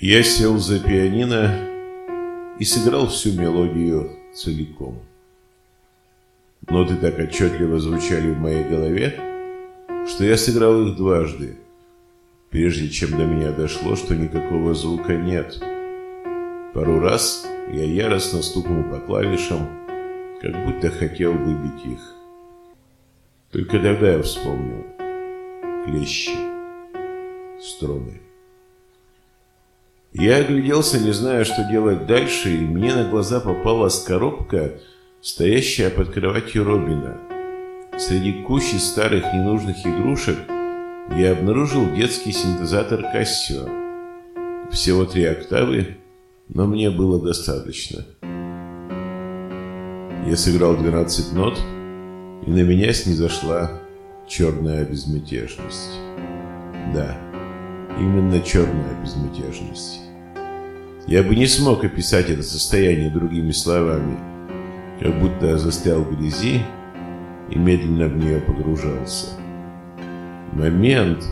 Я сел за пианино и сыграл всю мелодию целиком. Ноты так отчетливо звучали в моей голове, что я сыграл их дважды, прежде чем до меня дошло, что никакого звука нет. Пару раз я яростно стукнул по клавишам, как будто хотел выбить их. Только тогда я вспомнил. Клещи. Струны. Я огляделся, не зная, что делать дальше, и мне на глаза попалась коробка, стоящая под кроватью Робина. Среди кучи старых ненужных игрушек я обнаружил детский синтезатор Casio. Всего три октавы, но мне было достаточно. Я сыграл 12 нот, и на меня снизошла черная безмятежность. Да, именно черная безмятежность. Я бы не смог описать это состояние другими словами, как будто я застрял в грязи и медленно в нее погружался. Момент,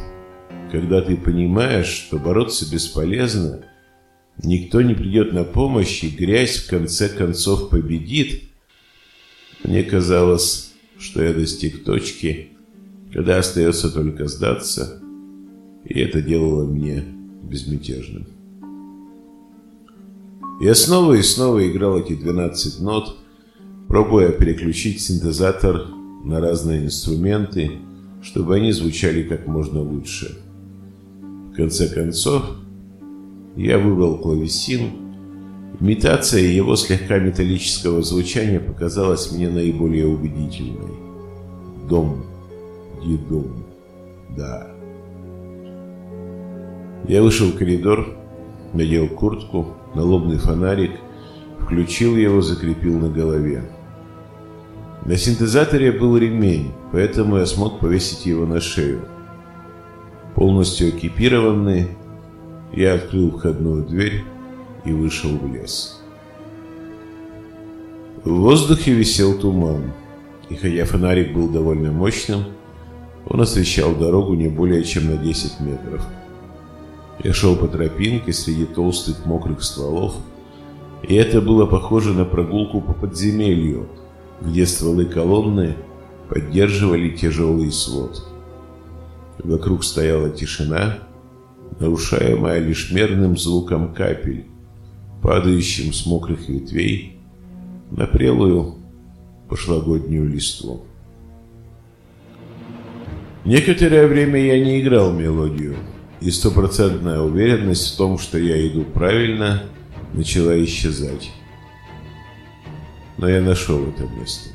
когда ты понимаешь, что бороться бесполезно, никто не придет на помощь и грязь в конце концов победит, мне казалось, что я достиг точки, когда остается только сдаться, и это делало меня безмятежным. Я снова и снова играл эти 12 нот, пробуя переключить синтезатор на разные инструменты, чтобы они звучали как можно лучше. В конце концов, я выбрал клавесин. Имитация его слегка металлического звучания показалась мне наиболее убедительной. Дом, дедом, да. Я вышел в коридор, надел куртку, налобный фонарик, включил его, закрепил на голове. На синтезаторе был ремень, поэтому я смог повесить его на шею. Полностью экипированный, я открыл входную дверь и вышел в лес. В воздухе висел туман, и хотя фонарик был довольно мощным, он освещал дорогу не более чем на 10 метров. Я шел по тропинке среди толстых мокрых стволов, и это было похоже на прогулку по подземелью, где стволы колонны поддерживали тяжелый свод. Вокруг стояла тишина, нарушаемая лишь мерным звуком капель, падающим с мокрых ветвей на прелую пошлогоднюю листву. Некоторое время я не играл мелодию, и стопроцентная уверенность в том, что я иду правильно, начала исчезать. Но я нашел это место.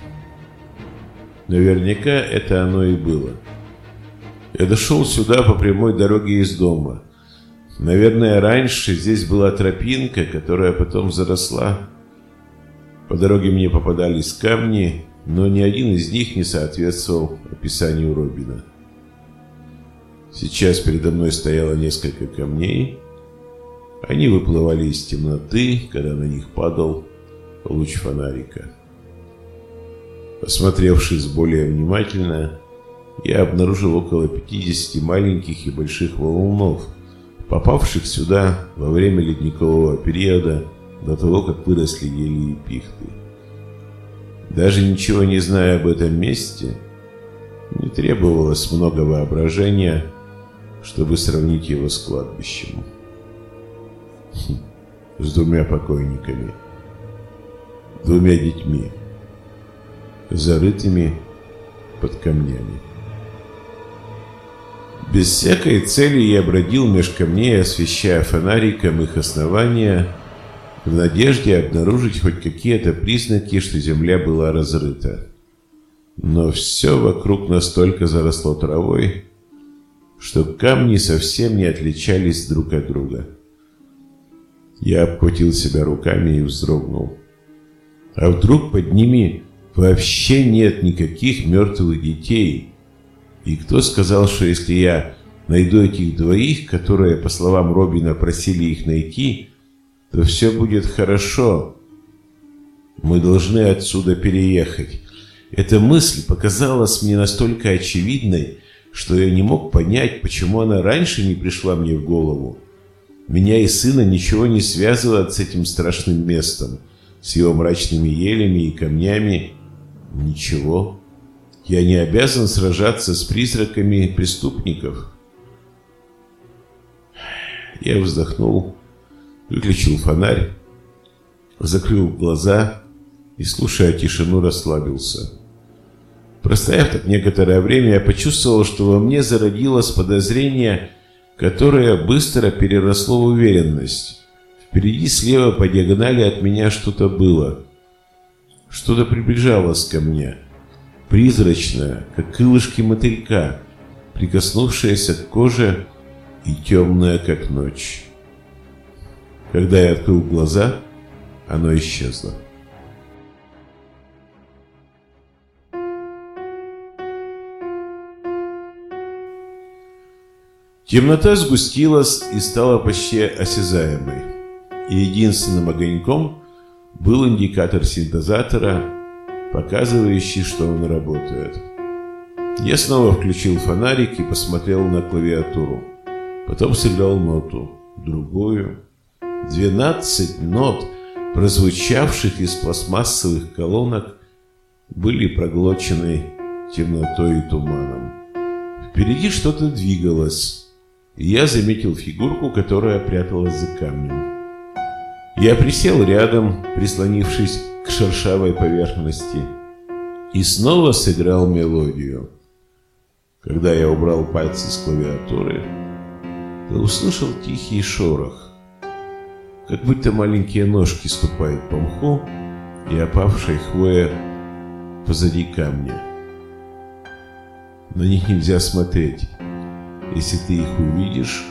Наверняка это оно и было. Я дошел сюда по прямой дороге из дома. Наверное, раньше здесь была тропинка, которая потом заросла. По дороге мне попадались камни, но ни один из них не соответствовал описанию Робина. Сейчас передо мной стояло несколько камней. Они выплывали из темноты, когда на них падал луч фонарика. Осмотревшись более внимательно, я обнаружил около 50 маленьких и больших валунов, попавших сюда во время ледникового периода до того, как выросли ели и пихты. Даже ничего не зная об этом месте, не требовалось много воображения – чтобы сравнить его с кладбищем. Хм, с двумя покойниками, двумя детьми, зарытыми под камнями. Без всякой цели я бродил меж камней, освещая фонариком их основания, в надежде обнаружить хоть какие-то признаки, что земля была разрыта. Но все вокруг настолько заросло травой, что камни совсем не отличались друг от друга. Я обхватил себя руками и вздрогнул. А вдруг под ними вообще нет никаких мертвых детей? И кто сказал, что если я найду этих двоих, которые, по словам Робина, просили их найти, то все будет хорошо. Мы должны отсюда переехать. Эта мысль показалась мне настолько очевидной, что я не мог понять, почему она раньше не пришла мне в голову. Меня и сына ничего не связывает с этим страшным местом, с его мрачными елями и камнями. Ничего. Я не обязан сражаться с призраками преступников. Я вздохнул, выключил фонарь, закрыл глаза и, слушая тишину, расслабился. Простояв так некоторое время, я почувствовал, что во мне зародилось подозрение, которое быстро переросло в уверенность. Впереди слева по диагонали от меня что-то было. Что-то приближалось ко мне. Призрачное, как крылышки мотылька, прикоснувшееся к коже и темное, как ночь. Когда я открыл глаза, оно исчезло. Темнота сгустилась и стала почти осязаемой. И единственным огоньком был индикатор синтезатора, показывающий, что он работает. Я снова включил фонарик и посмотрел на клавиатуру. Потом сыграл ноту, другую. Двенадцать нот, прозвучавших из пластмассовых колонок, были проглочены темнотой и туманом. Впереди что-то двигалось я заметил фигурку, которая пряталась за камнем. Я присел рядом, прислонившись к шершавой поверхности, и снова сыграл мелодию. Когда я убрал пальцы с клавиатуры, то услышал тихий шорох, как будто маленькие ножки ступают по мху и опавшей хвоя позади камня. На них нельзя смотреть. Если ты их увидишь,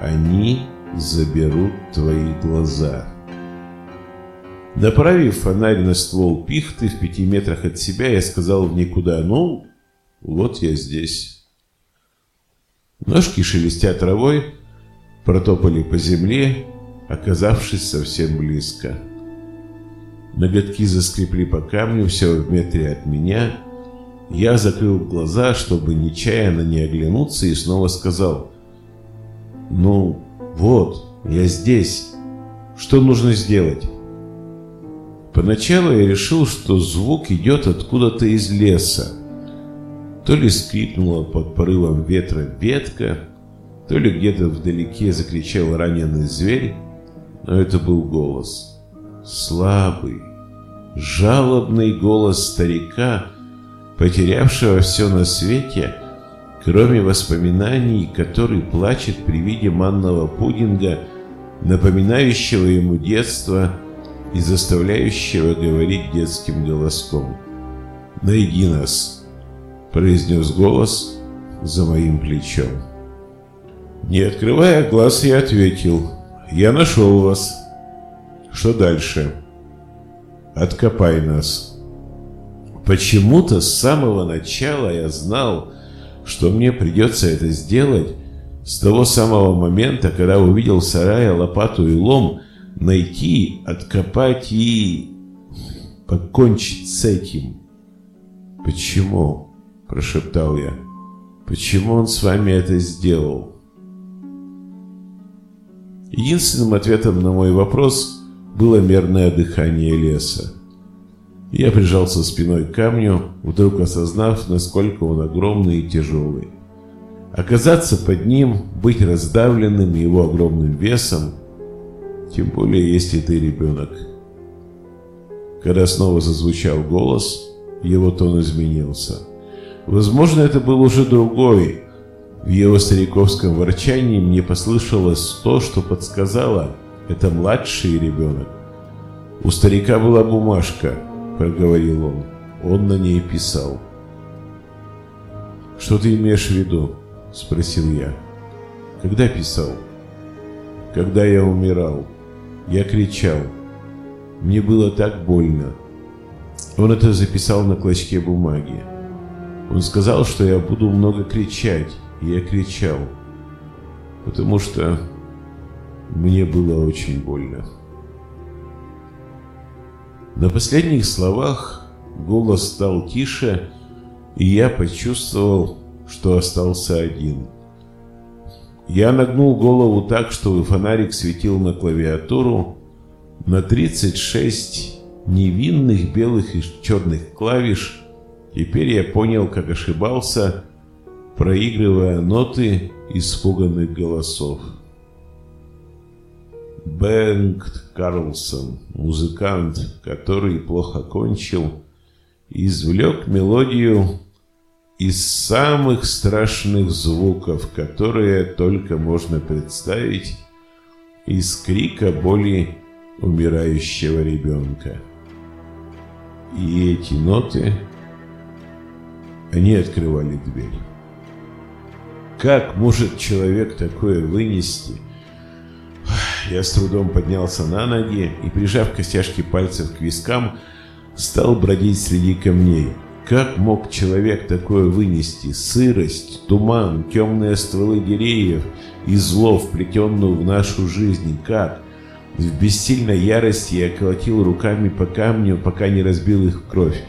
они заберут твои глаза. Направив фонарь на ствол пихты в пяти метрах от себя, я сказал в никуда, ну, вот я здесь. Ножки, шелестя травой, протопали по земле, оказавшись совсем близко. Ноготки заскрепли по камню все в метре от меня, я закрыл глаза, чтобы нечаянно не оглянуться, и снова сказал, «Ну, вот, я здесь. Что нужно сделать?» Поначалу я решил, что звук идет откуда-то из леса. То ли скрипнула под порывом ветра ветка, то ли где-то вдалеке закричал раненый зверь, но это был голос. Слабый, жалобный голос старика, потерявшего все на свете, кроме воспоминаний, который плачет при виде манного пудинга, напоминающего ему детство и заставляющего говорить детским голоском. «Найди нас», — произнес голос за моим плечом. Не открывая глаз, я ответил, «Я нашел вас». «Что дальше?» «Откопай нас». Почему-то с самого начала я знал, что мне придется это сделать с того самого момента, когда увидел в сарае лопату и лом, найти, откопать и покончить с этим. «Почему?» – прошептал я. «Почему он с вами это сделал?» Единственным ответом на мой вопрос было мерное дыхание леса. Я прижался спиной к камню, вдруг осознав, насколько он огромный и тяжелый. Оказаться под ним, быть раздавленным его огромным весом, тем более если ты ребенок. Когда снова зазвучал голос, его тон изменился. Возможно, это был уже другой. В его стариковском ворчании мне послышалось то, что подсказало, это младший ребенок. У старика была бумажка –— проговорил он. Он на ней писал. «Что ты имеешь в виду?» — спросил я. «Когда писал?» «Когда я умирал. Я кричал. Мне было так больно. Он это записал на клочке бумаги. Он сказал, что я буду много кричать, и я кричал, потому что мне было очень больно. На последних словах голос стал тише, и я почувствовал, что остался один. Я нагнул голову так, чтобы фонарик светил на клавиатуру на 36 невинных белых и черных клавиш. Теперь я понял, как ошибался, проигрывая ноты испуганных голосов. Бенгт Карлсон, музыкант, который плохо кончил, извлек мелодию из самых страшных звуков, которые только можно представить, из крика боли умирающего ребенка. И эти ноты, они открывали дверь. Как может человек такое вынести? Я с трудом поднялся на ноги и, прижав костяшки пальцев к вискам, стал бродить среди камней. Как мог человек такое вынести? Сырость, туман, темные стволы деревьев и зло, вплетенную в нашу жизнь. Как? В бессильной ярости я колотил руками по камню, пока не разбил их в кровь.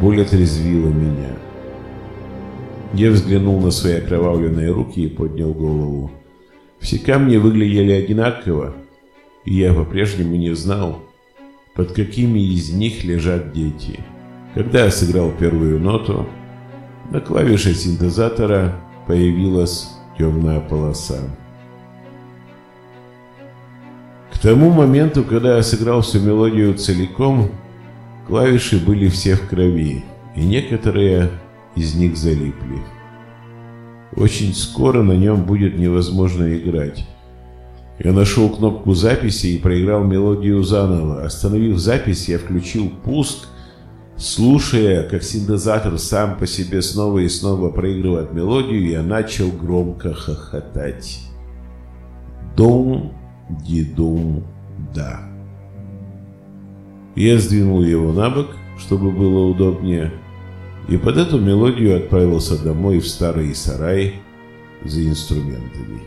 Боль отрезвила меня. Я взглянул на свои окровавленные руки и поднял голову. Все камни выглядели одинаково, и я по-прежнему не знал, под какими из них лежат дети. Когда я сыграл первую ноту, на клавише синтезатора появилась темная полоса. К тому моменту, когда я сыграл всю мелодию целиком, клавиши были все в крови, и некоторые из них залипли. Очень скоро на нем будет невозможно играть. Я нашел кнопку записи и проиграл мелодию заново. Остановив запись, я включил пуск, слушая, как синтезатор сам по себе снова и снова проигрывает мелодию, я начал громко хохотать. Дом, дидум, да. Я сдвинул его на бок, чтобы было удобнее, и под эту мелодию отправился домой в старый сарай за инструментами.